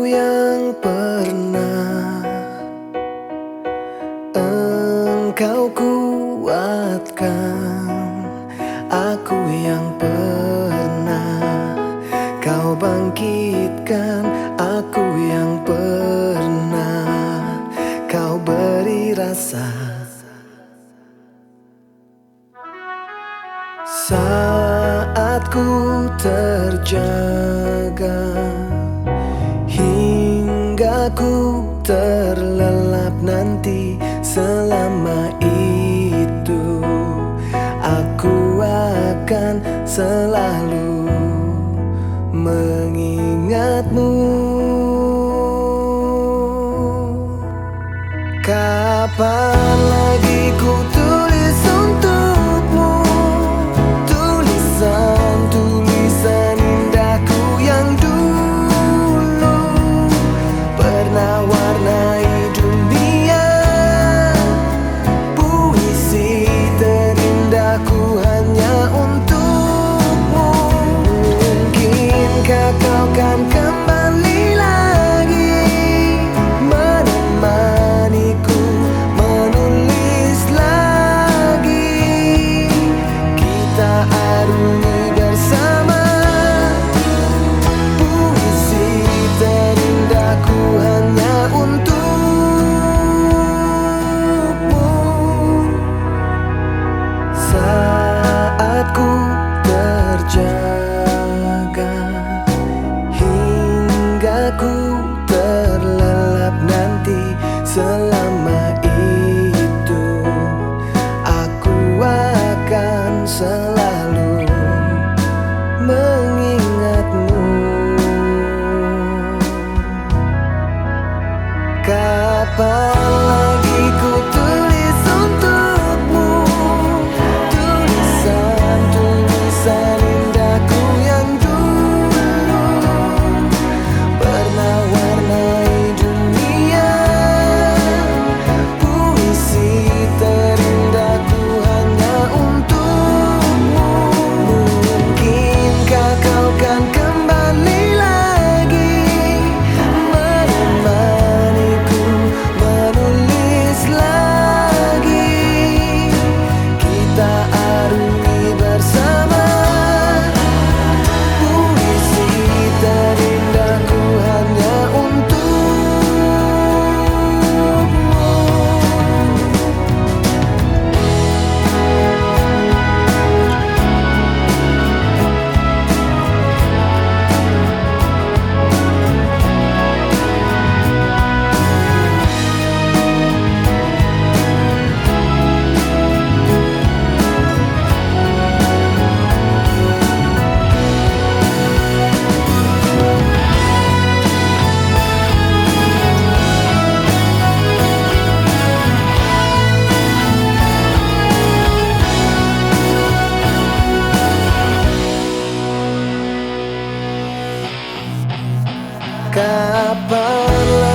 yang pernah Engkau kuatkan. Aku yang pernah Kau bangkitkan. Aku yang pernah Kau beri rasa Saat ku terjaga hingga ku terlelap nanti selama itu. Aku akan selalu mengingatmu. Kapan lagi ku hingga ku terlelap nanti selama itu. Aku akan selalu mengingatmu. Kapan kapan